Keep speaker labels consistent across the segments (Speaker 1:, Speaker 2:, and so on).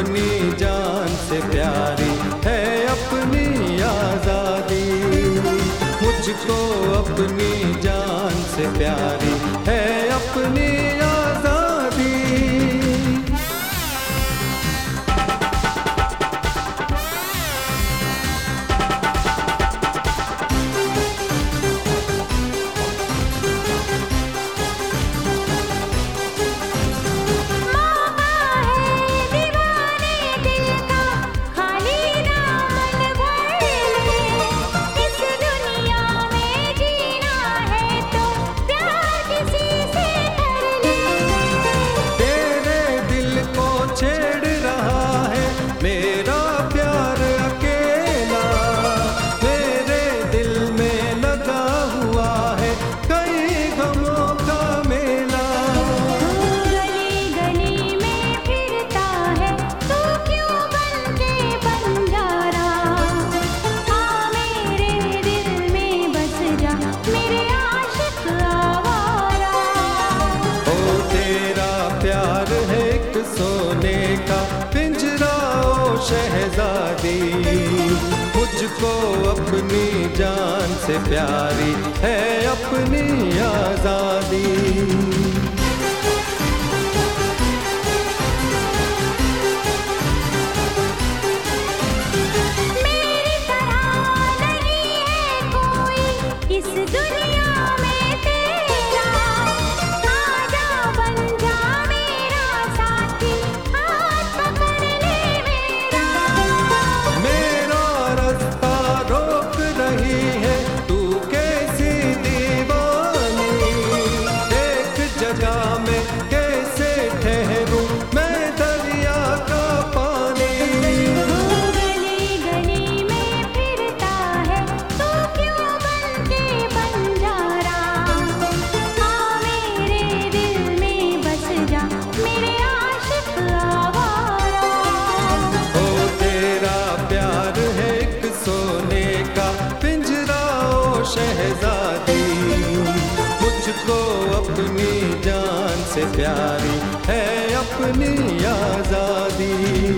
Speaker 1: अपनी जान से प्यारी है अपनी आज़ादी। मुझको अपनी जान से प्यारी मुझको अपनी जान से प्यारी है अपनी आज़ादी। शहजादी मुझको अपनी जान से प्यारी है अपनी आज़ादी।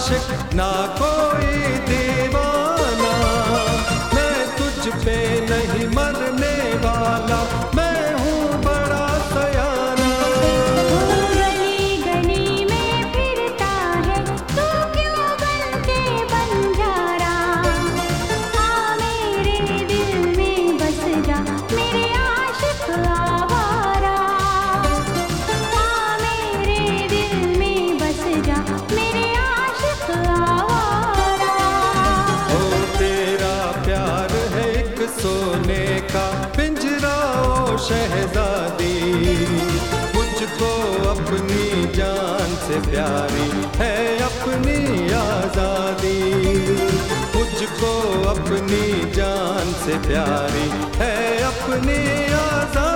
Speaker 1: ना कोई जान से प्यारी है अपनी आज़ादी। मुझको अपनी जान से प्यारी है अपनी आज़ादी।